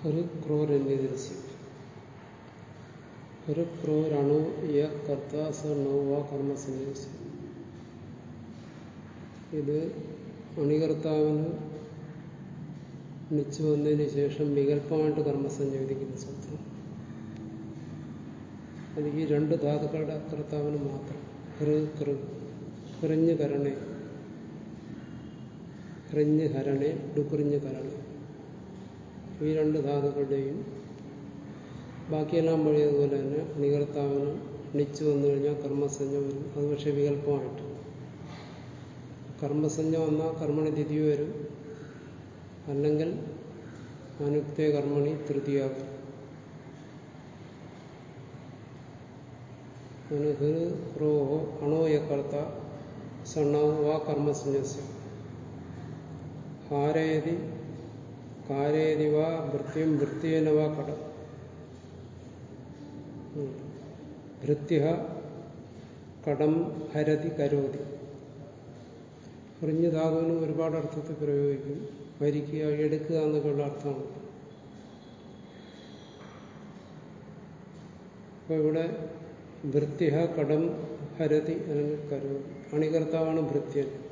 ഒരു ക്രോരന്യദൃശ്യം ഒരു ക്രൂരണു യ കർത്ത ഇത് അണികർത്താവിന് നിച്ചു വന്നതിന് ശേഷം വികല്പമായിട്ട് കർമ്മസഞ്ചരിക്കുന്ന സൂത്രം അത് ഈ രണ്ട് ധാതുക്കളുടെ കർത്താവിന് മാത്രം. ഹൃ കൃ ഹൃഞ്ഞ് കരണേ ഹൃഞ്ഞ് ഹരണേ ഡുക്കുറിഞ്ഞ് കരണേ. ഈ രണ്ട് ധാതുക്കളുടെയും ബാക്കിയെല്ലാം വഴിയതുപോലെ തന്നെ നികർത്താവിന് നിച്ചു വന്നു കഴിഞ്ഞാൽ കർമ്മസഞ്ജ വരും. അത് പക്ഷേ വികല്പമായിട്ട്. കർമ്മസഞ്ജ വന്നാൽ കർമ്മണി തിഥി വരും. അല്ലെങ്കിൽ അനുക്തേ കർമ്മണി തൃതീയാകും. ഹൃ ക്രോഹോ അണോയക്കർത്ത സണ്ണാവ് വാ കർമ്മസഞ്ജസ്യം. ഹാരയതി കാരയതി വാ വാ കട. ഭൃത്യ കടം ഹരതി കരോതി. ധാതുവിന് ഒരുപാട് അർത്ഥത്തിൽ പ്രയോഗിക്കും. ഭരിക്കുക എടുക്കുക എന്നൊക്കെയുള്ള അർത്ഥമാണ്. അപ്പൊ ഇവിടെ ഭൃത്യ കടം ഹരതി അല്ലെങ്കിൽ കരോതി. അണികർത്താവാണ് ഭൃത്യൻ.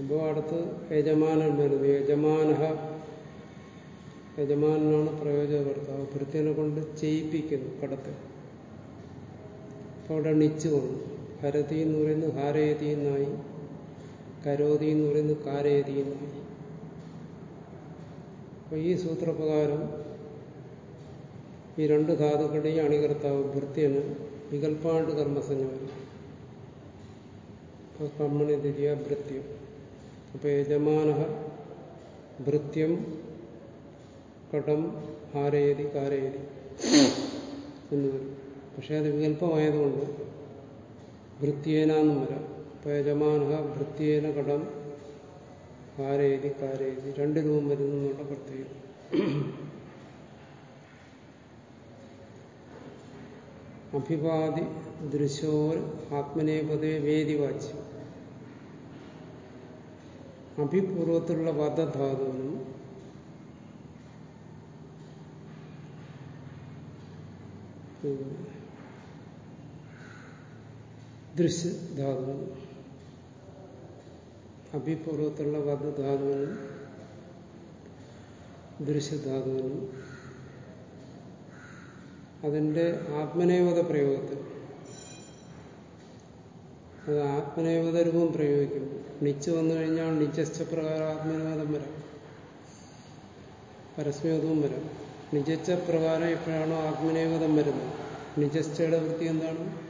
അപ്പോൾ അടുത്ത് യജമാനൻ വരുന്നു യജമാന യജമാനാണ് പ്രയോജനപ്പെടുത്തുക ഭൃത്യനെ കൊണ്ട് ചെയ്യിപ്പിക്കുന്നു കടത്ത് അപ്പോൾ അവിടെ നിച്ചു വന്നു. ഹരതി എന്ന് പറയുന്നത് ഹാരയതി എന്നായി. കരോതി എന്ന് പറയുന്നത് കാരയതി എന്നായി. അപ്പൊ ഈ സൂത്രപ്രകാരം ഈ രണ്ട് ധാതുക്കളുടെയും അണികർത്താവ് ഭൃത്യന് വികൽപ്പാണ്ട് കർമ്മസഞ്ജ വരും കർമ്മണി തിരിയ ഭൃത്യം. അപ്പൊ യജമാന ഭൃത്യം കടം ഹാരയതി കാരയതി എന്ന് വരും. പക്ഷെ അത് വികല്പമായതുകൊണ്ട് ഭൃത്യേനെന്നും വരാം. അപ്പൊ യജമാന ഭൃത്യേന കടം ഹാരയതി കാരയതി രണ്ട് രൂപം വരുന്നു എന്നുള്ള പ്രത്യേകത. അഭിവാദി ദൃശോർ ആത്മനേപതേ വേദിവാച്യം അഭിപൂർവത്തിലുള്ള വധധാതുവിനും ദൃശ്യധാതുവിനും അഭിപൂർവത്തിലുള്ള വധധാതുവിനും ദൃശ്യധാതുവിനും അതിന്റെ ആത്മനേവത പ്രയോഗത്തിൽ. അത് ആത്മനേവത രൂപം പ്രയോഗിക്കും നിച്ച് വന്നു കഴിഞ്ഞാൽ നിജസ്ഥ പ്രകാരം ആത്മനിവാദം വരാം. പരസ്മേതവും വരാം. നിജച്ച പ്രകാരം എപ്പോഴാണോ ആത്മനിവാദം വരുന്നത്. നിജസ്ഥയുടെ വൃത്തി എന്താണ്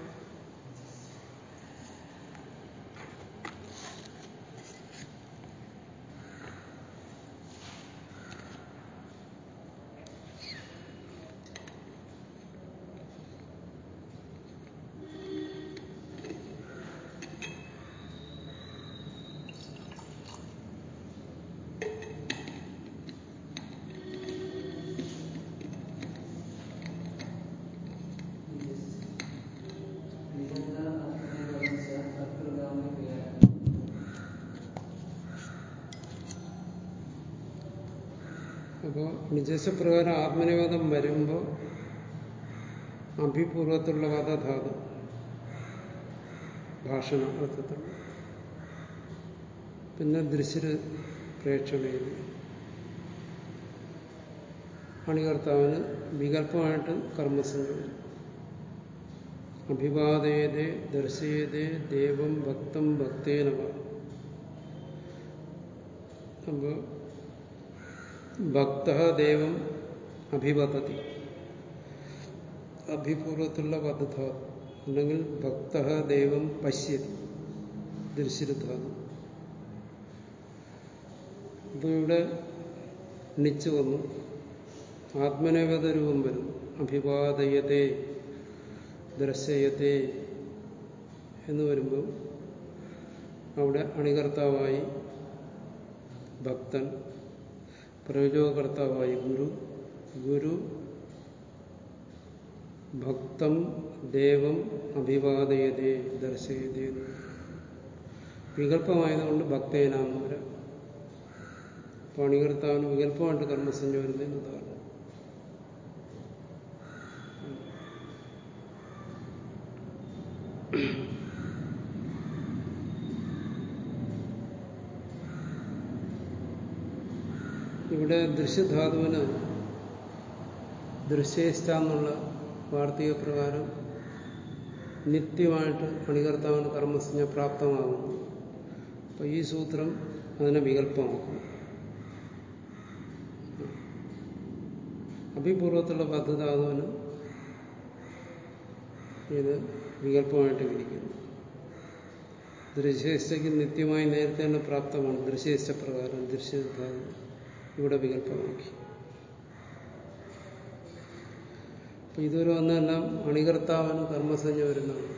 അപ്പോൾ നിജസ്വപ്രകാരം ആത്മനിവേദം വരുമ്പോൾ അഭിപൂർവത്തിലുള്ള കഥാധാതു ഭാഷണ അർത്ഥത്തിൽ. പിന്നെ ദൃശ്യ പ്രേക്ഷണയിൽ അണികർത്താവിന് വികല്പമായിട്ട് കർമ്മസംഗം അഭിവാദയതേ ദർശയതേ ദേവം ഭക്തം ഭക്തേനവ അപ്പോൾ ഭക്ത ദേവം അഭിവദതി. അഭിപൂർവത്തിലുള്ള വധധാതു അല്ലെങ്കിൽ ഭക്ത ദേവം പശ്യതി. ദൃശ്യധാതു അപ്പൊ ഇവിടെ നിച്ചു വന്നു. ആത്മനേവത രൂപം വരുന്നു. അഭിവാദയത്തെ ദർശയത്തെ എന്ന് വരുമ്പോൾ അവിടെ അണികർത്താവായി ഭക്തൻ പ്രയോജകർത്താവായി ഗുരു ഗുരു ഭക്തം ദേവം അഭിവാദയതേ ദർശയതേ വികല്പമായതുകൊണ്ട് ഭക്തേനാമര പണികർത്താവിന് വികല്പമായിട്ട് കർമ്മസഞ്ജ വരുന്നതിന് ഉദാഹരണം ഇവിടെ ദൃശ്യധാതുവിന് ദൃശ്യേഷ്ട എന്നുള്ള വാർത്തക പ്രകാരം നിത്യമായിട്ട് പണികർത്താവിന് കർമ്മസഞ്ജ പ്രാപ്തമാകുന്നു. അപ്പൊ ഈ സൂത്രം അതിനെ വികല്പമാക്കും അഭിപൂർവത്തിലുള്ള പദ്ധതാതുവിന് ഇത് വികല്പമായിട്ട് വിരിക്കുന്നു ദൃശ്യേഷ്ടയ്ക്ക് നിത്യമായി നേരത്തെ പ്രാപ്തമാണ് ദൃശ്യേഷ്ട പ്രകാരം ദൃശ്യധാതു. ഇവിടെ വികല്പമാക്കി അപ്പൊ ഇതുവരെ വന്നെല്ലാം അണികർത്താവിന് കർമ്മസഞ്ജ വരുന്നതാണ്.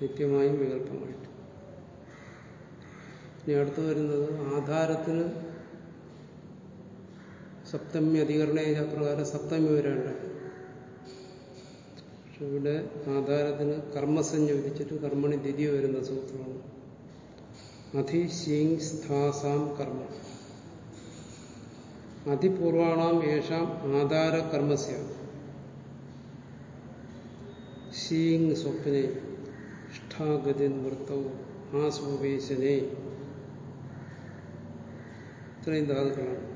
നിത്യമായും വികല്പമായിട്ട് ഇനി അടുത്ത് വരുന്നത് ആധാരത്തിന് സപ്തമി അധികരണേജ പ്രകാരം സപ്തമി വരേണ്ട പക്ഷെ ഇവിടെ ആധാരത്തിന് കർമ്മസഞ്ജ വിധിച്ചിട്ട് കർമ്മണി ദ്വിതീയ വരുന്ന സൂത്രമാണ്. അധി ശീങ് സ്ഥാസാം കർമ്മ. അതിപൂർവാണാം യേഷാം ആധാരകർമ്മസ്യ. ശീങ് സ്വപ്നെ ഇഷ്ടാഗതി വൃത്തവും ആസ്വവേശനെ ഇത്രയും ധാതുക്കളാണ്.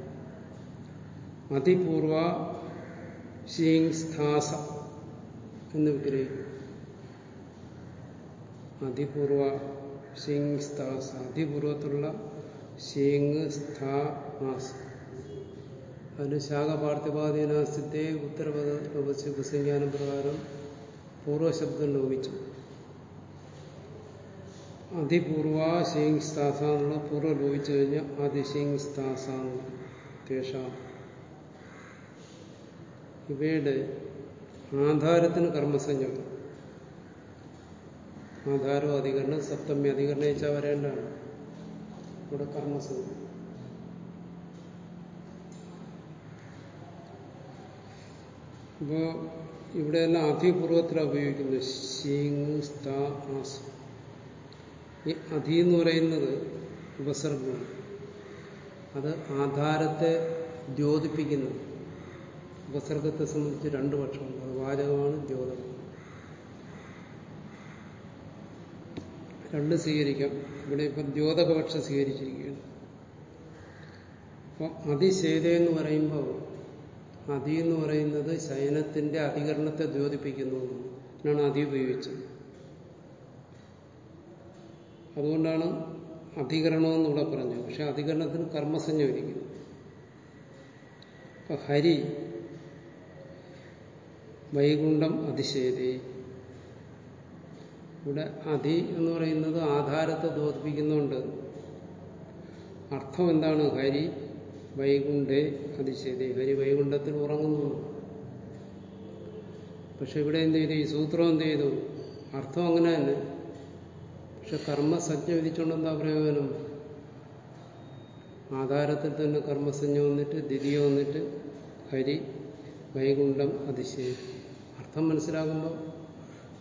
അതിപൂർവ ശീങ് സ്ഥാസ എന്ന് വിഗ്രഹിക്കും അതിപൂർവ ശീങ് സ്ഥാസ. അതിപൂർവത്തിലുള്ള ശീങ് സ്ഥാ ആസ് അതിന് ശാഖ ശാഖപാർത്ഥിപാതീനാസ്ഥിത്തെ ഉത്തരപദ ലോപിച്ച് ഉപസംഖ്യാനം പ്രകാരം പൂർവശബ്ദം ലോപിച്ചു. അതിപൂർവ ശീങ് സ്ഥാസ എന്നുള്ള പൂർവ ലോപിച്ചു കഴിഞ്ഞാൽ അതിശീങ് സ്ഥാസ കേശ. ഇവയുടെ ആധാരത്തിന് കർമ്മസഞ്ജ ആധാരോ അധികരണം സപ്തമി അധികരണം വെച്ചാൽ വരേണ്ടതാണ്. ഇവിടെ കർമ്മസഞ്ജ അപ്പോ ഇവിടെയെല്ലാം അധിപൂർവത്തിലാണ് ഉപയോഗിക്കുന്നത്. ശീങ് ഈ അധി എന്ന് പറയുന്നത് ഉപസർഗമാണ്. അത് ആധാരത്തെ ദ്യോതിപ്പിക്കുന്നു. ഉപസർഗത്തെ സംബന്ധിച്ച് രണ്ട് പക്ഷമുണ്ട്. അത് വാചകമാണ് ദ്യോതകം. രണ്ട് സ്വീകരിക്കാം. ഇവിടെ ഇപ്പം ദ്യോതകപക്ഷം സ്വീകരിച്ചിരിക്കുകയാണ്. അപ്പം അതിശേത എന്ന് പറയുമ്പോൾ അതി എന്ന് പറയുന്നത് ശയനത്തിന്റെ അധികരണത്തെ ദ്യോതിപ്പിക്കുന്നു എന്നാണ് അതി ഉപയോഗിച്ചത്. അതുകൊണ്ടാണ് അധികരണമെന്ന് പറഞ്ഞത്. പക്ഷെ അധികരണത്തിന് കർമ്മസഞ്ജ ഒരിക്കുന്നു അപ്പൊ ഹരി വൈകുണ്ഠം അതിശേരി ഇവിടെ അതി എന്ന് പറയുന്നത് ആധാരത്തെ ദ്യോതിപ്പിക്കുന്നുണ്ട് അർത്ഥം എന്താണ് ഹരി? വൈകുണ്ഠേ അതിശയതി ഹരി വൈകുണ്ഠത്തിൽ ഉറങ്ങുന്നു. പക്ഷെ ഇവിടെ എന്ത് ചെയ്തു? ഈ സൂത്രം എന്ത് ചെയ്തു? അർത്ഥം അങ്ങനെ തന്നെ. പക്ഷെ കർമ്മസജ്ഞ വിധിച്ചുകൊണ്ട് എന്താ പ്രയോജനം? ആധാരത്തിൽ തന്നെ കർമ്മസഞ്ജ വന്നിട്ട് ദ്വിതീയ വന്നിട്ട് ഹരി വൈകുണ്ഠം അതിശയം. അർത്ഥം മനസ്സിലാകുമ്പോൾ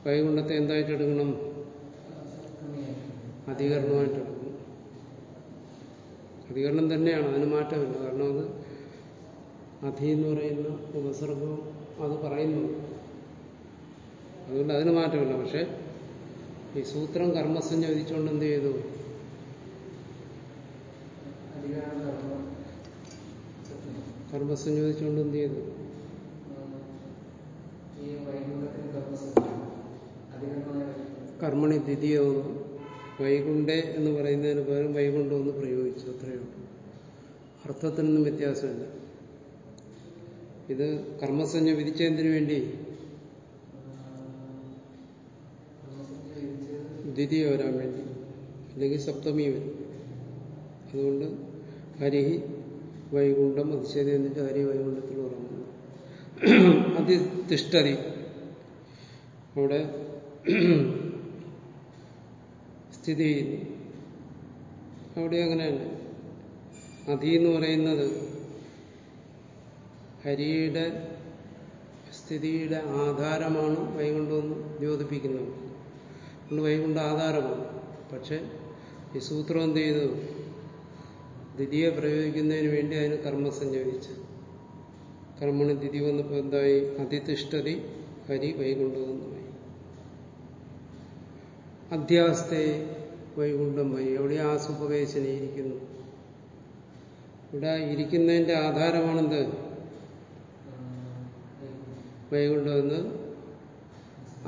വൈകുണ്ഠത്തെ എന്തായിട്ട് എടുക്കണം. അധികരണം തന്നെയാണ്. അതിന് മാറ്റമില്ല കാരണം അത് അധി എന്ന് പറയുന്ന ഉപസർഗം അത് പറയുന്നു. അതുകൊണ്ട് അതിന് മാറ്റമില്ല പക്ഷെ ഈ സൂത്രം കർമ്മസഞ്ജ വിധിച്ചുകൊണ്ട് എന്ത് ചെയ്തു? കർമ്മസഞ്ജ വിധിച്ചുകൊണ്ട് എന്ത് ചെയ്തു? കർമ്മണി ദ്വിതീയവും വൈകുണ്ഠേ എന്ന് പറയുന്നതിന് പകരം വൈകുണ്ഠം എന്ന് പ്രയോഗിച്ചു. അത്രയേ ഉള്ളൂ. അർത്ഥത്തിനൊന്നും വ്യത്യാസമില്ല. ഇത് കർമ്മസഞ്ജ വിധിച്ചതിന് വേണ്ടി ദ്വിതീയ വരാൻ വേണ്ടി അല്ലെങ്കിൽ സപ്തമി വരും. അതുകൊണ്ട് ഹരിഹി വൈകുണ്ഠം അതിശേദി എന്നിട്ട് ഹരി വൈകുണ്ഠത്തിൽ ഉറങ്ങുന്നു. അതിഷ്ഠതി അവിടെ സ്ഥിതി ചെയ്യുന്നു. അവിടെ അങ്ങനെയല്ല. നദി എന്ന് പറയുന്നത് ഹരിയുടെ സ്ഥിതിയുടെ ആധാരമാണ് വൈകുണ്ഠമെന്ന് ദ്യോതിപ്പിക്കുന്നത്. വൈകുണ്ഠ ആധാരമാണ്. പക്ഷെ ഈ സൂത്രം എന്ത് ചെയ്തു? ദ്വിതിയെ പ്രയോഗിക്കുന്നതിന് വേണ്ടി അതിന് കർമ്മസഞ്ജ വിധിച്ചു കർമ്മണി ദ്വിതി വന്നപ്പോൾ എന്തായി? അതിതിഷ്ഠതി ഹരി വൈകുണ്ഠമെന്നായി അധ്യാസ്തെ വൈകുണ്ഠം വൈ എവിടെ ആ സുപവേശനെ ഇരിക്കുന്നു ഇവിടെ ഇരിക്കുന്നതിന്റെ ആധാരമാണെന്ത്? വൈകുണ്ഠമെന്ന്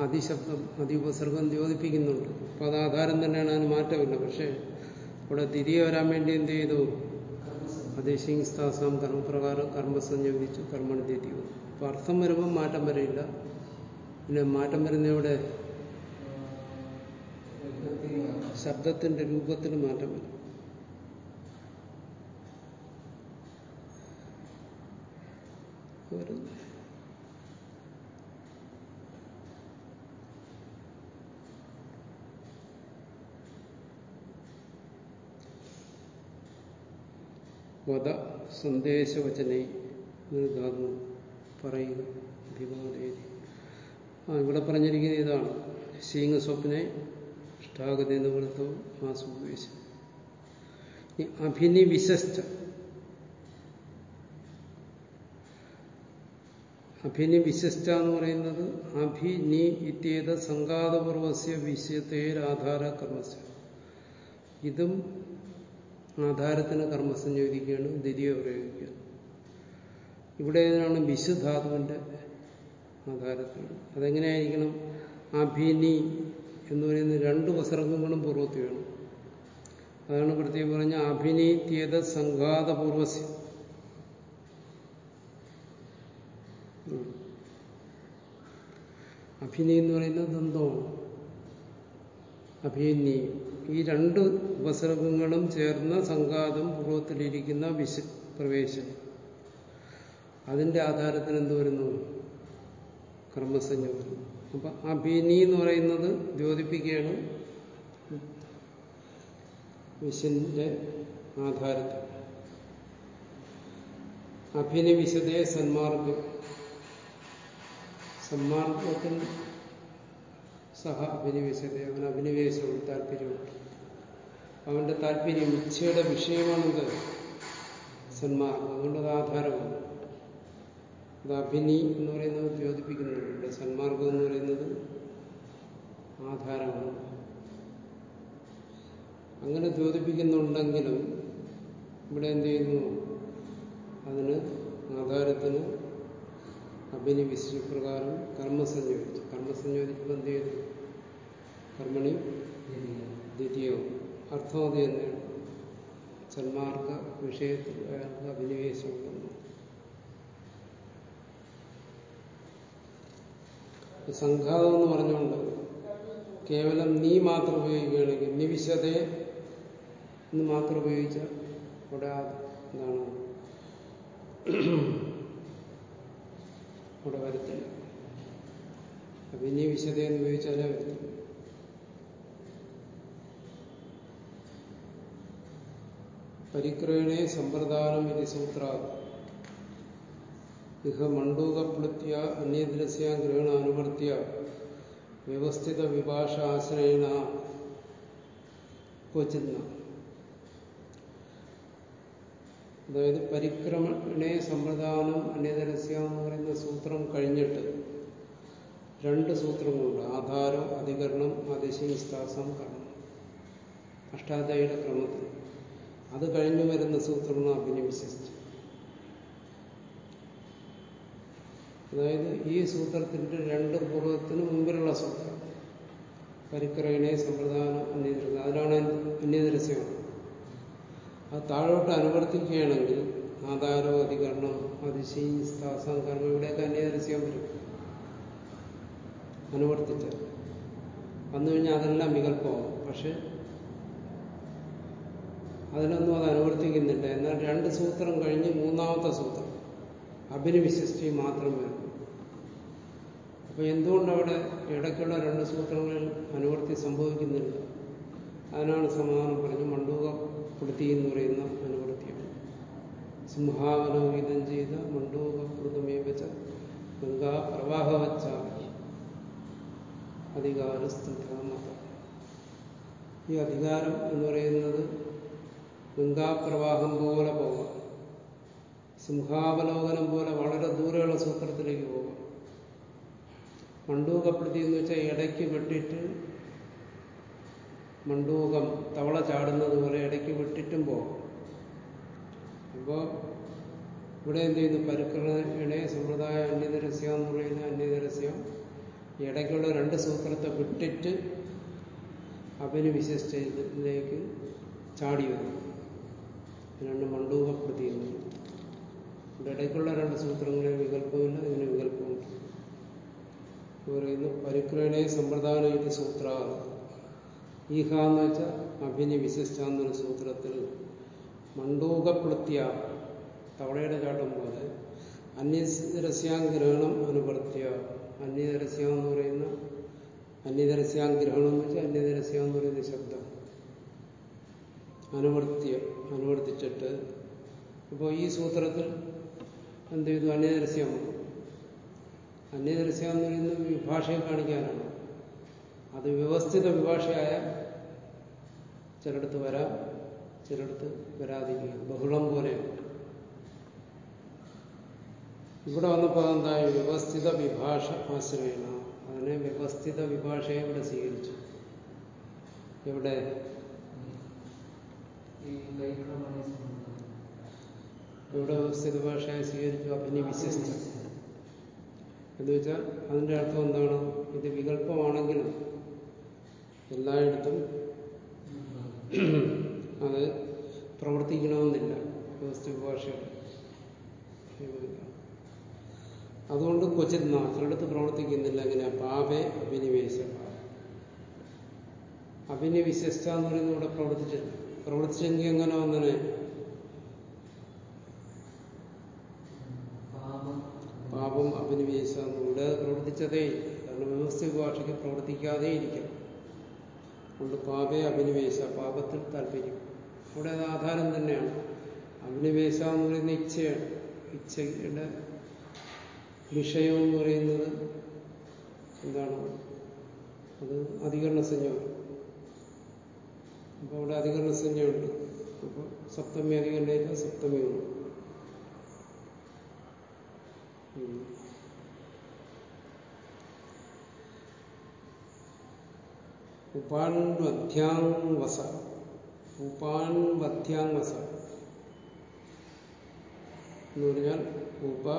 അതിശബ്ദം അതിഉപസർഗം ദ്യോതിപ്പിക്കുന്നുണ്ട്. അപ്പൊ അത് ആധാരം തന്നെയാണ് അതിന് മാറ്റമില്ല. പക്ഷേ ഇവിടെ തിരികെ വരാൻ വേണ്ടി എന്ത് ചെയ്തു? അതിശിങ്സ്ഥാസാം കർമ്മപ്രകാരം കർമ്മസം ചോദിച്ചു കർമ്മണ തിരി അപ്പൊ അർത്ഥം വരുമ്പോൾ മാറ്റം വരില്ല. പിന്നെ മാറ്റം വരുന്ന ഇവിടെ ശബ്ദത്തിന്റെ രൂപത്തിൽ മാറ്റം വരും. വരുന്നു. വധ സന്ദേശവചനൈ പറയുക ആ ഇവിടെ പറഞ്ഞിരിക്കുന്നത് ഇതാണ്. ശീങ്ങ സ്വപ്നെ ഇഷ്ടാഗതി നിവൃത്തവും ആ സുവേശം അഭിനിവിശിഷ്ട അഭിനിവിശിഷ്ട എന്ന് പറയുന്നത് അഭിനി ഇത്യേത സംഘാതപൂർവസ്യ വിഷയത്തേരാധാര കർമ്മസ ഇതും ആധാരത്തിന് കർമ്മസം ചോദിക്കുകയാണ് ദ്വിതീയ പ്രയോഗിക്കുക ഇവിടെ ഏതാണ് വിശുധാതുവിന്റെ ആധാരത്തിൽ അതെങ്ങനെയായിരിക്കണം? അഭിനി എന്ന് പറയുന്ന രണ്ട് ഉപസർഗങ്ങളും പൂർവത്തിൽ വേണം. അതാണ് പ്രത്യേകം പറഞ്ഞ അഭിനീത്യത സംഘാതപൂർവസ്യ അഭിനി എന്ന് പറയുന്നത് ദന്തമാണ് അഭിനി. ഈ രണ്ട് ഉപസർഗങ്ങളും ചേർന്ന സംഘാതം പൂർവത്തിലിരിക്കുന്ന വിശ പ്രവേശം. അതിന്റെ ആധാരത്തിന് എന്ത് വരുന്നു? കർമ്മസഞ്ജ വരുന്നു അപ്പൊ ആ ഭീനി എന്ന് പറയുന്നത് ദ്യോതിപ്പിക്കുകയാണ് വിശന്റെ ആധാരത്തിൽ. വിശദേ സന്മാർഗം. സന്മാർഗത്തിൽ സഹ അഭിനിവേശത അവൻ അഭിനിവേശവും താല്പര്യവും. അവന്റെ താല്പര്യം ഇച്ഛയുടെ വിഷയമാണെന്ത്? സന്മാർഗം. അതുകൊണ്ടത് ആധാരമാണ്. അത് അഭിനി എന്ന് പറയുന്നത് ദ്യോതിപ്പിക്കുന്നുണ്ട് സന്മാർഗം എന്ന് പറയുന്നത് ആധാരമാണ്. അങ്ങനെ ദ്യോതിപ്പിക്കുന്നുണ്ടെങ്കിലും ഇവിടെ എന്ത് ചെയ്യുന്നു? അതിന് ആധാരത്തിന് അഭിനിവിശ്വപ്രകാരം കർമ്മസഞ്ചോദിച്ചു കർമ്മസഞ്യോജിക്കുമ്പോൾ എന്ത് ചെയ്തു കർമ്മണി ദ്വിതീയവും. അർത്ഥം അത് തന്നെയാണ്. സന്മാർഗ വിഷയത്തിൽ അഭിനിവേശം സംഘാതം എന്ന് പറഞ്ഞുകൊണ്ട് കേവലം നീ മാത്രം ഉപയോഗിക്കുകയാണെങ്കിൽ നിവിശതേ എന്ന് മാത്രം ഉപയോഗിച്ച അവിടെ എന്താണ് അവിടെ വരത്തില്ല അപ്പൊ ഇനി വിശദയെന്ന് ഉപയോഗിച്ചാലേ വരത്തില്ല പരിക്രയണേ സമ്പ്രദാനം ഇത് സൂത്ര ഇഹ മണ്ഡൂകപ്ലുത്യ അന്യദ്രസ്യ ഗ്രഹണ അനുവർത്തിയ വ്യവസ്ഥിത വിഭാഷ ആശ്രയണ ക്വചിന്ന. അതായത് പരിക്രമണേ സമ്പ്രദാനം അന്യദരസ്യ എന്ന് പറയുന്ന സൂത്രം കഴിഞ്ഞിട്ട് രണ്ട് സൂത്രങ്ങളുണ്ട്. ആധാരം അധികരണം അതിശിസ്ഥാസം കർമ്മം. അഷ്ടാധ്യായുടെ ക്രമത്തിൽ. അത് കഴിഞ്ഞു വരുന്ന സൂത്രമാണ് അഭിനിവിശിഷ്ടം അതായത് ഈ സൂത്രത്തിന്റെ രണ്ട് പൂർവത്തിന് മുമ്പിലുള്ള സൂത്രം. പരിക്രയണേ സമ്പ്രദാനം അന്യതരസ്യം അതിലാണ് അന്യതരസ്യം അത് താഴോട്ട് അനുവർത്തിക്കുകയാണെങ്കിൽ ആധാരോ അധികരണം അതിശീ സ്ഥാസം കർമ്മം ഇവിടെയൊക്കെ അന്യദർശിക്കാൻ വരും. അനുവർത്തിച്ച് വന്നു കഴിഞ്ഞാൽ അതെല്ലാം വികല്പമാകും പക്ഷെ അതിനൊന്നും അത് അനുവർത്തിക്കുന്നില്ല. എന്നാൽ രണ്ട് സൂത്രം കഴിഞ്ഞ് മൂന്നാമത്തെ സൂത്രം. അഭിനിവിശിഷ്ടി മാത്രം വരും. അപ്പൊ എന്തുകൊണ്ട് അവിടെ ഇടയ്ക്കുള്ള രണ്ട് സൂത്രങ്ങളിൽ അനുവർത്തി സംഭവിക്കുന്നില്ല? അതിനാണ് സമാധാനം പറഞ്ഞു മണ്ഡൂകപ്പെടുത്തി എന്ന് പറയുന്ന അനുവർത്തിയാണ്. സിംഹാവലോകിതം ചെയ്ത മണ്ഡൂകപ്രതമേ വെച്ച ഗംഗാ പ്രവാഹവച്ച അധികാരസ്ഥിത മതം ഈ അധികാരം എന്ന് പറയുന്നത് ഗംഗാപ്രവാഹം പോലെ പോകാം സിംഹാവലോകനം പോലെ വളരെ ദൂരെയുള്ള സൂത്രത്തിലേക്ക് പോകാം മണ്ടൂകപ്പെടുത്തി എന്ന് വെച്ചാൽ ഇടയ്ക്ക് വിട്ടിട്ട് മണ്ടൂകം തവള ചാടുന്നത് പോലെ ഇടയ്ക്ക് വിട്ടിട്ടും പോകാം അപ്പോൾ ഇവിടെ എന്ത് ചെയ്യുന്നു? പരുക്കളെ സമ്പ്രദായ അന്യദരസ്യം എന്ന് പറയുന്ന അന്യതരസ്യം ഇടയ്ക്കുള്ള രണ്ട് സൂത്രത്തെ വിട്ടിട്ട് അഭിനിവിശിഷ്ടയിലേക്ക് ചാടി വരും. അതിനാണ് മണ്ടൂകപ്പെടുത്തി എന്ന് ഇവിടെ ഇടയ്ക്കുള്ള രണ്ട് സൂത്രങ്ങളെ വികല്പമില്ല ഇതിന് വികല്പമുണ്ട് പറയുന്നു പരിക്രമണേ സമ്പ്രദാന ഇത് സൂത്ര ഈഹ എന്ന് വെച്ചാൽ അഭിനി വിശിഷ്ട എന്നൊരു സൂത്രത്തിൽ മണ്ടൂകപ്പെടുത്തിയ തവളയുടെ ചാട്ടം പോലെ അന്യരസ്യാഗ്രഹണം അനുവർത്തിയ അന്യതരസ്യ എന്ന് പറയുന്ന അന്യതരസ്യാഗ്രഹണം എന്ന് വെച്ചാൽ അന്യതരസ്യം എന്ന് പറയുന്ന ശബ്ദം. അനുവർത്തിയ അനുവർത്തിച്ചിട്ട്. അപ്പോൾ ഈ സൂത്രത്തിൽ എന്ത് ചെയ്തു? അന്യദർശ്യം അന്യദർശ്യം എന്ന് പറയുന്നത് വിഭാഷയെ കാണിക്കാനാണ്. അത് വ്യവസ്ഥിത വിഭാഷയായ ചിലടത്ത് വരാം ചിലടത്ത് വരാതിരിക്കുക ബഹുളം പോലെ. ഇവിടെ വന്നപ്പോൾ എന്തായി വ്യവസ്ഥിത വിഭാഷ ആശ്രയണ. അതിനെ വ്യവസ്ഥിത വിഭാഷയെ ഇവിടെ സ്വീകരിച്ചു. എവിടെ? ഇവിടെ വ്യവസ്ഥിത ഭാഷയെ സ്വീകരിച്ചു. അഭിനിവിശ്വസിച്ചു എന്ന് വെച്ചാൽ അതിന്റെ അർത്ഥം എന്താണ്? ഇത് വികല്പമാണെങ്കിലും എല്ലായിടത്തും അത് പ്രവർത്തിക്കണമെന്നില്ല ഭാഷയുടെ അതുകൊണ്ട് ക്വചിത് ചിലടത്ത് പ്രവർത്തിക്കുന്നില്ല എങ്ങനെ? പാപേ അഭിനിവേശ. അഭിനിവിശിഷ്ട എന്ന് പറയുന്നത് ഇവിടെ പ്രവർത്തിച്ചു പ്രവർത്തിച്ചെങ്കിൽ എങ്ങനെ വന്നനെ പാപം അഭിനിവേശ ഇവിടെ പ്രവർത്തിച്ചതേ കാരണം വ്യവസ്ഥിത ഭാഷയ്ക്ക് പ്രവർത്തിക്കാതെ ഇരിക്കാം അതുകൊണ്ട് പാപേ അഭിനിവേശ പാപത്തിൽ താല്പര്യം. ഇവിടെ അത് ആധാരം തന്നെയാണ്. അഭിനിവേശ എന്ന് പറയുന്ന ഇച്ഛയാണ്. ഇച്ഛയുടെ വിഷയം എന്ന് പറയുന്നത് എന്താണ്? അത് അധികരണ സംജ്ഞമാണ് അപ്പോൾ അവിടെ അധികരണ സംജ്ഞയുണ്ട്. അപ്പോൾ സപ്തമി അധികരണയില്ല സപ്തമി ഉപാൻ വധ്യാംവസ എന്ന് പറഞ്ഞാൽ ഉപ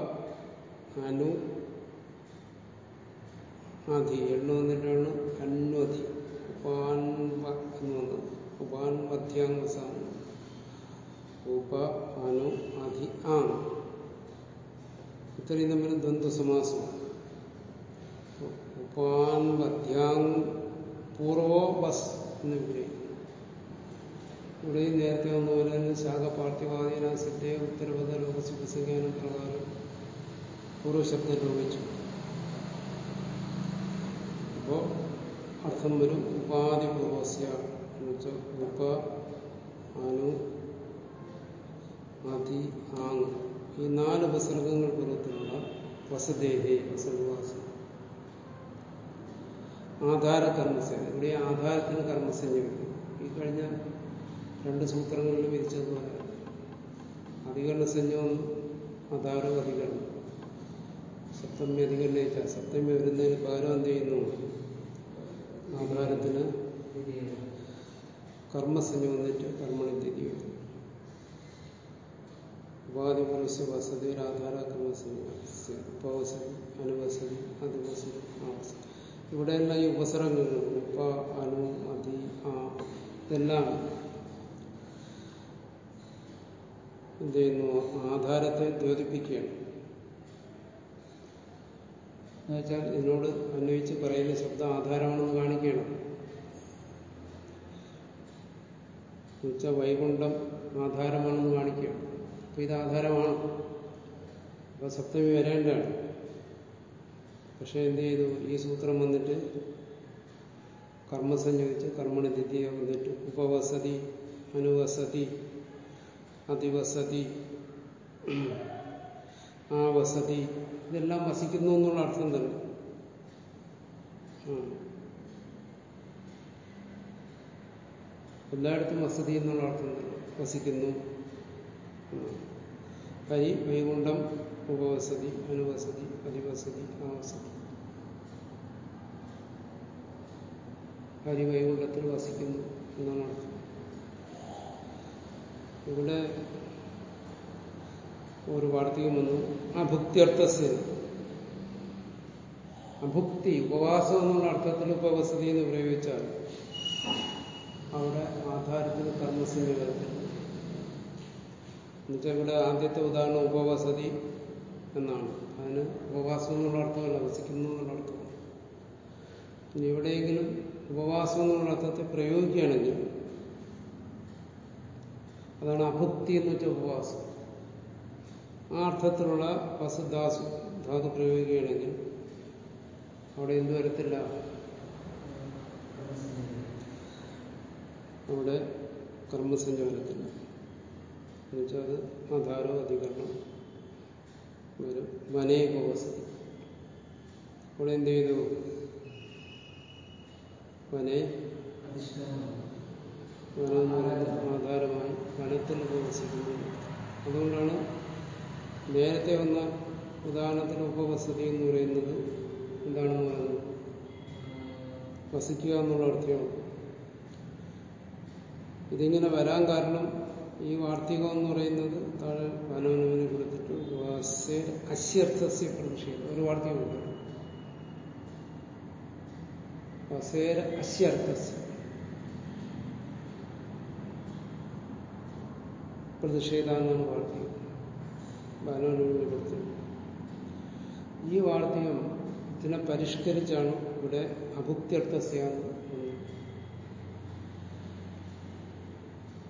അനു അധി. എണ്ണു വന്നിട്ടാണ് അന്വധി. ഉപാൻവ എന്ന് വന്നത്. ഉപാൻ വധ്യാംവസ ഉപ അനു അധി ആം ഇത്രയും തമ്മിൽ സമാസം ഉപാൻ വധ്യാങ് പൂർവോ ബസ് എന്ന് വിഗ്രഹിക്കുന്നു ഇവിടെയും നേരത്തെ വന്നപോലെ തന്നെ ശാഖപാർത്ഥിവാദീന സിദ്ധേ ഉത്തരപദ ലോകസുഖസംഖ്യാനം പ്രകാരം പൂർവശബ്ദം ലോപിച്ചു അപ്പോ അർത്ഥം വരും ഉപാധിപൂർവസ്യ എന്നുവെച്ചാൽ ഉപ അനു അതി ആങ്. ഈ നാല് ഉപസർഗങ്ങൾ പൂർവത്തിലുള്ള വസദേഹേ വസർഗവാസം ആധാര കർമ്മസേന ഇവിടെ ആധാരത്തിന് കർമ്മസേന വരും ഈ കഴിഞ്ഞ രണ്ട് സൂത്രങ്ങളിൽ വിരിച്ചതുപോലെ അധികരണ സംജ്ഞം ആധാരം അധികരണം. സപ്തമി അധികരണയിച്ച സപ്തമി വരുന്നതിന് പകരം എന്ത് ചെയ്യുന്നു? ആധാരത്തിന് കർമ്മസഞ്ജ വന്നിട്ട് കർമ്മണി തിരി ഉപാധി പുരുഷ വസതിയിൽ ആധാര കർമ്മസഞ്ജ ഉപവസതി അനുവസതി അതിവസതി ആവസതി ഇവിടെയെല്ലാം ഈ ഉപസർഗങ്ങൾ ഉപ അനു അതി ആ ഇതെല്ലാം എന്ത് ചെയ്യുന്നു? ആധാരത്തെ ദ്യോതിപ്പിക്കുകയാണ്. എന്നുവെച്ചാൽ ഇതിനോട് അന്വയിച്ച് പറയുന്ന ശബ്ദം ആധാരമാണെന്ന് കാണിക്കണം എന്നുവെച്ചാൽ വൈകുണ്ഠം ആധാരമാണെന്ന് കാണിക്കുകയാണ്. അപ്പൊ ഇത് ആധാരമാണ്. അപ്പൊ സപ്തമി വരേണ്ടതാണ് പക്ഷെ എന്ത് ചെയ്തു? ഈ സൂത്രം വന്നിട്ട് കർമ്മ സംയോജിച്ച് കർമ്മണി വന്നിട്ട് ഉപവസതി അനുവസതി അതിവസതി ആ വസതി ഇതെല്ലാം വസിക്കുന്നു എന്നുള്ള അർത്ഥം തന്നെ എല്ലായിടത്തും വസതി എന്നുള്ള അർത്ഥം തന്നെ വസിക്കുന്നു. പരി വൈകുണ്ഠം ഉപവസതി അനുവസതി പരിവസതി ആവസതി. ഹരിവൈകുണ്ഠത്തിൽ വസിക്കുന്നു എന്നാണ് അർത്ഥം. ഇവിടെ ഒരു വാർത്തകം വന്നു അഭുക്തിയർത്ഥസ്യ അഭുക്തി ഉപവാസം എന്നുള്ള അർത്ഥത്തിൽ ഉപവസതി എന്ന് പ്രയോഗിച്ചാൽ അവിടെ ആധാരത്തിൽ കർമ്മസിന്റെ വരത്തില്ല എന്നുവെച്ചാൽ ഇവിടെ ആദ്യത്തെ ഉദാഹരണം ഉപവസതി എന്നാണ്. അതിന് ഉപവാസം എന്നുള്ള അർത്ഥമല്ല വസിക്കുന്നു എന്നുള്ള അർത്ഥമാണ് ഇനി എവിടെയെങ്കിലും ഉപവാസം എന്നുള്ള അർത്ഥത്തെ പ്രയോഗിക്കുകയാണെങ്കിൽ അതാണ് അഭുക്തി എന്ന് വെച്ച ഉപവാസം. ആ അർത്ഥത്തിലുള്ള വസുദാസു ധാതു പ്രയോഗിക്കുകയാണെങ്കിൽ അവിടെ എന്ത് വരത്തില്ല? അവിടെ കർമ്മസഞ്ചാരത്തില്ല. എന്നുവെച്ചാൽ അത് ആധാരോ അധികരണം വരും. വനേക വസതി അവിടെ എന്ത് ചെയ്തു? വനെ ആധാരമായി വനത്തിൽ ഉപവസിക്കുന്നു. അതുകൊണ്ടാണ് നേരത്തെ വന്ന ഉദാഹരണത്തിൽ ഉപവസതി എന്ന് പറയുന്നത് എന്താണെന്ന് പറയുന്നത് വസിക്കുക എന്നുള്ള അർത്ഥമാണ്. ഇതിങ്ങനെ വരാൻ കാരണം ഈ വാർത്തികം എന്ന് പറയുന്നത് താഴെ വനവനുവിനെ കൊടുത്തിട്ട് അശ്യർത്ഥസ്യ പ്രതിഷേധം ഒരു വാർത്തികമുണ്ട് വസേര അശ്യർത്ഥസ്യ പ്രതിഷേധാന്നാണ് വാർത്തികം. വനവനുവിനെ കൊടുത്തിട്ട്. ഈ വാർത്തികം ഇതിനെ പരിഷ്കരിച്ചാണ് ഇവിടെ അഭുക്ത്യർത്ഥസ്യാന്ന്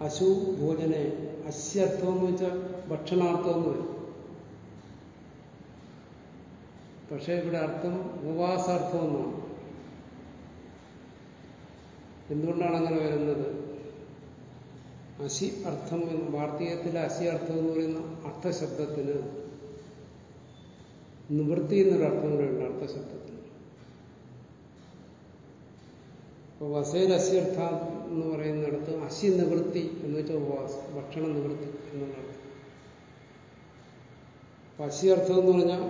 അശു ഭോജനെ അശ്യർത്ഥം എന്ന് വെച്ചാൽ ഭക്ഷണാർത്ഥം എന്ന് വരും. പക്ഷേ ഇവിടെ അർത്ഥം ഉപവാസാർത്ഥം എന്നാണ്. എന്തുകൊണ്ടാണ് അങ്ങനെ വരുന്നത്? അശി അർത്ഥം എന്ന് വാർത്തകത്തിലെ അശി അർത്ഥം എന്ന് പറയുന്ന അർത്ഥശബ്ദത്തിന് നിവൃത്തി എന്നൊരു അർത്ഥം കൂടെയുണ്ട് അർത്ഥശബ്ദത്തിന്. അപ്പോൾ വസേരസ്യർത്ഥ എന്ന് പറയുന്നിടത്ത് അശി നിവൃത്തി എന്ന് വെച്ചാൽ ഉപവാസം ഭക്ഷണ നിവൃത്തി എന്നുള്ള അർത്ഥം അപ്പൊ അശിയർത്ഥം എന്ന് പറഞ്ഞാൽ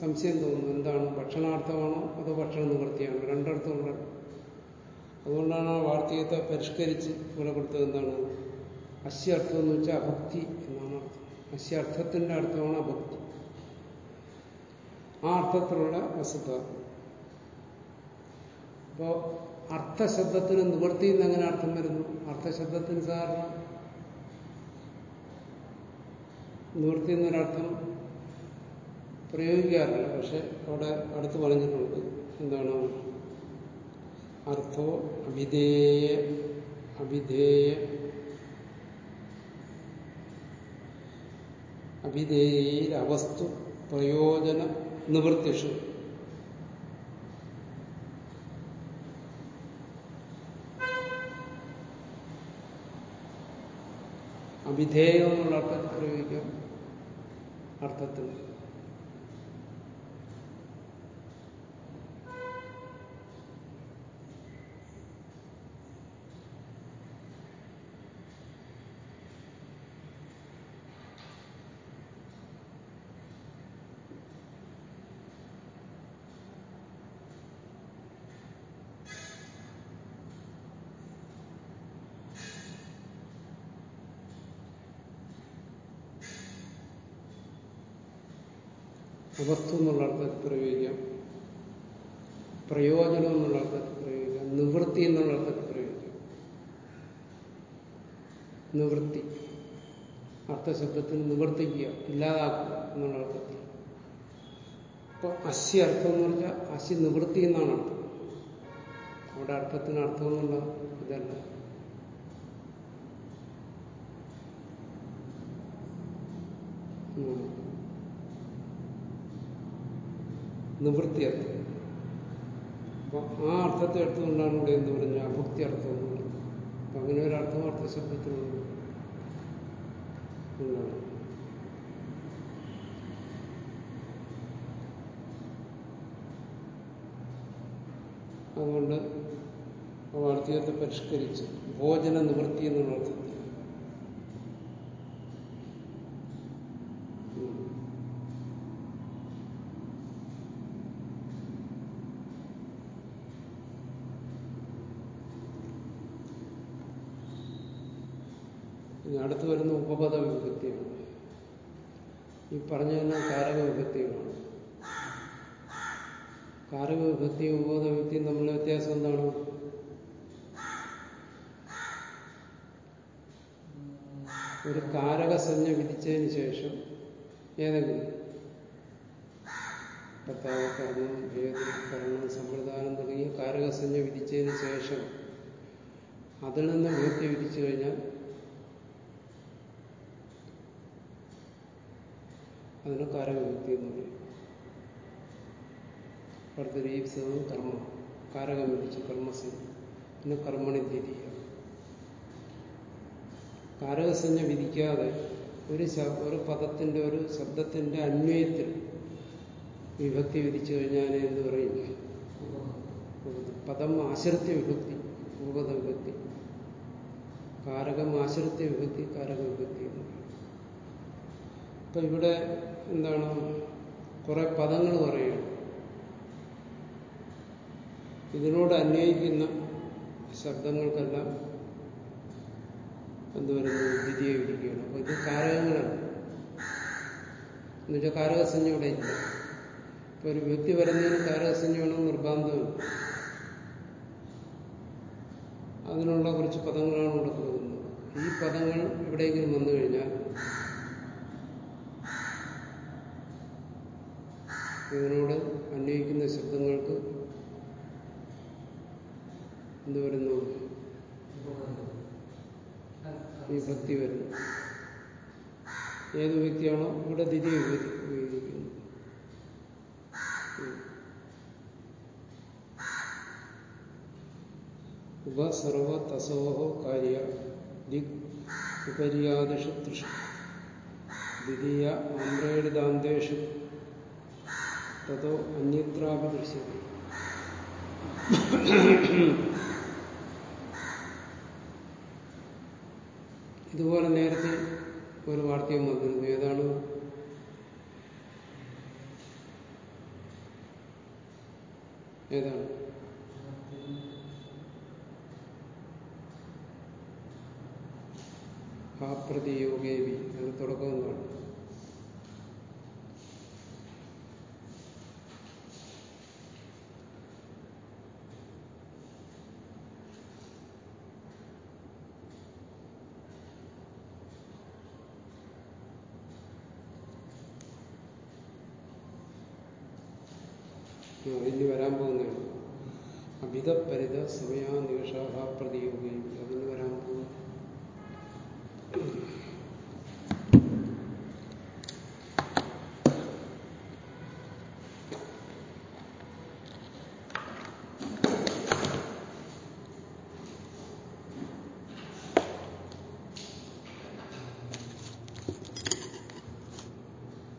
സംശയം തോന്നുന്നു. എന്താണ്? ഭക്ഷണാർത്ഥമാണോ അതോ ഭക്ഷണ നിവൃത്തിയാണോ? രണ്ടർത്ഥമുണ്ട് അതുകൊണ്ടാണ് ആ വാർത്തകത്തെ പരിഷ്കരിച്ച് ഇവിടെ കൊടുത്തത് എന്താണ്? അശ്യർത്ഥം എന്ന് വെച്ചാൽ അഭക്തി എന്നാണ് അർത്ഥം. അശ്യർത്ഥത്തിന്റെ അർത്ഥമാണ് അഭക്തി. ആ അർത്ഥത്തിലുള്ള വസ്തുത. അപ്പോ അർത്ഥശബ്ദത്തിന് നിവൃത്തി എന്ന് എങ്ങനെ അർത്ഥം വരുന്നു? അർത്ഥശബ്ദത്തിന് സാധാരണ. നിവൃത്തി എന്നൊരർത്ഥം പ്രയോഗിക്കാറില്ല. പക്ഷെ അവിടെ അടുത്ത് പറഞ്ഞിട്ടുണ്ട്. എന്താണ്? അർത്ഥോ അഭിധേയ അഭിധേയ വസ്തു പ്രയോജന നിവൃത്തിഷു. അഭിധേയം എന്നുള്ള അർത്ഥത്തിൽ പ്രയോഗിക്കാം. അർത്ഥത്തിൽ. പ്രയോഗിക്കാം. പ്രയോജനം എന്നുള്ള അർത്ഥത്തിൽ പ്രയോഗിക്കാം. നിവൃത്തി എന്നുള്ള അർത്ഥത്തിൽ പ്രയോഗിക്കാം. നിവൃത്തി. അർത്ഥശബ്ദത്തിന് നിവർത്തിക്കുക ഇല്ലാതാക്കുക എന്നുള്ള അർത്ഥത്തിൽ. അപ്പൊ അശി അർത്ഥം എന്ന് പറഞ്ഞാൽ അശി നിവൃത്തി എന്നാണ് അർത്ഥം. അവിടെ അർത്ഥത്തിന് അർത്ഥം എന്നുള്ള ഇതല്ല. ഉം. നിവൃത്തി അർത്ഥം അപ്പൊ ആ അർത്ഥത്തെ എടുത്തുകൊണ്ടാണ് ഇവിടെ എന്ത് പറഞ്ഞ അഭുക്തി അർത്ഥം അപ്പൊ അങ്ങനെ ഒരു അർത്ഥം അർത്ഥശബ്ദത്തിനുണ്ട് ശബ്ദത്തിനുണ്ട് അതുകൊണ്ട് ആ വാർത്തകത്തെ പരിഷ്കരിച്ച് ഭോജന നിവൃത്തി എന്നുള്ള അർത്ഥത്തിൽ ഇനി അടുത്ത് വരുന്ന ഉപപദ വിഭക്തിയാണ് ഈ പറഞ്ഞതിന് കാരക വിഭക്തികളാണ് കാരക വിഭക്തി ഉപപദ വിഭക്തിയും തമ്മിലുള്ള വ്യത്യാസം എന്താണ്? ഒരു കാരകസഞ്ജ വിധിച്ചതിന് ശേഷം ഏതെങ്കിലും കർത്താവ് കർമ്മം ഭേദം കർമ്മം സമ്പ്രദാനം തുടങ്ങിയ കാരകസഞ്ജ വിധിച്ചതിന് ശേഷം അതിൽ നിന്ന് വിഭക്തി വിധിച്ചു കഴിഞ്ഞാൽ അതിന് കാരകവിമുക്തി എന്ന് പറയും കർത്തരീപ്സവും കർമ്മ കാരകം കർമ്മസി. പിന്നെ കർമ്മണി ദ്വിതീയ കാരകസഞ്ജ വിധിക്കാതെ ഒരു ഒരു പദത്തിന്റെ ഒരു ശബ്ദത്തിന്റെ അന്വയത്തിൽ വിഭക്തി വിധിച്ചു കഴിഞ്ഞാൽ എന്ന് പറയും? പദം ആശ്രിത്യ വിഭക്തി ഭൂപത വിഭക്തി. കാരകം ആശ്രിത്യ വിഭക്തി കാരക വിഭക്തി എന്ന് പറയും. അപ്പൊ ഇവിടെ എന്താണ്? കുറെ പദങ്ങൾ പറയുകയാണ് ഇതിനോട് അന്വയിക്കുന്ന ശബ്ദങ്ങൾക്കെല്ലാം എന്തുവരുന്നു? ദ്വിതീയ വിധിക്കുകയാണ് അപ്പൊ ഇത് കാരകങ്ങളാണ്. എന്നുവെച്ചാൽ കാരകസഞ്ജ ഇവിടെ ഇല്ല. ഇപ്പൊ ഒരു വ്യക്തി വരുന്നതിന് കാരകസഞ്ജ വേണം അതിനുള്ള കുറച്ച് പദങ്ങളാണ് ഇവിടെ പോകുന്നത് ഈ പദങ്ങൾ എവിടെയെങ്കിലും വന്നു കഴിഞ്ഞാൽ ഇതിനോട് അന്വയിക്കുന്ന ശബ്ദങ്ങൾക്ക് എന്ത് വരുന്നു? വിഭക്തി വരുന്നു. ഏത് വ്യക്തിയാണോ ഇവിടെ ദ്വിതീയ ഉപ ഉപസർവ തസോഹോ കാര്യ ദിഗ് ഉപര്യാദിഷു തൃഷു ദ്വിതീയ ആമ്രേടിതാന്തേഷു തതോ അന്യത്രാപി ദൃശ്യത ഇതുപോലെ നേരത്തെ ഒരു വാർത്തയും വന്നിരുന്നു. ഏതാണ്? ഏതാണ്? ആ പ്രതിയോഗേവി. അത് തുടക്കം എന്താണ്?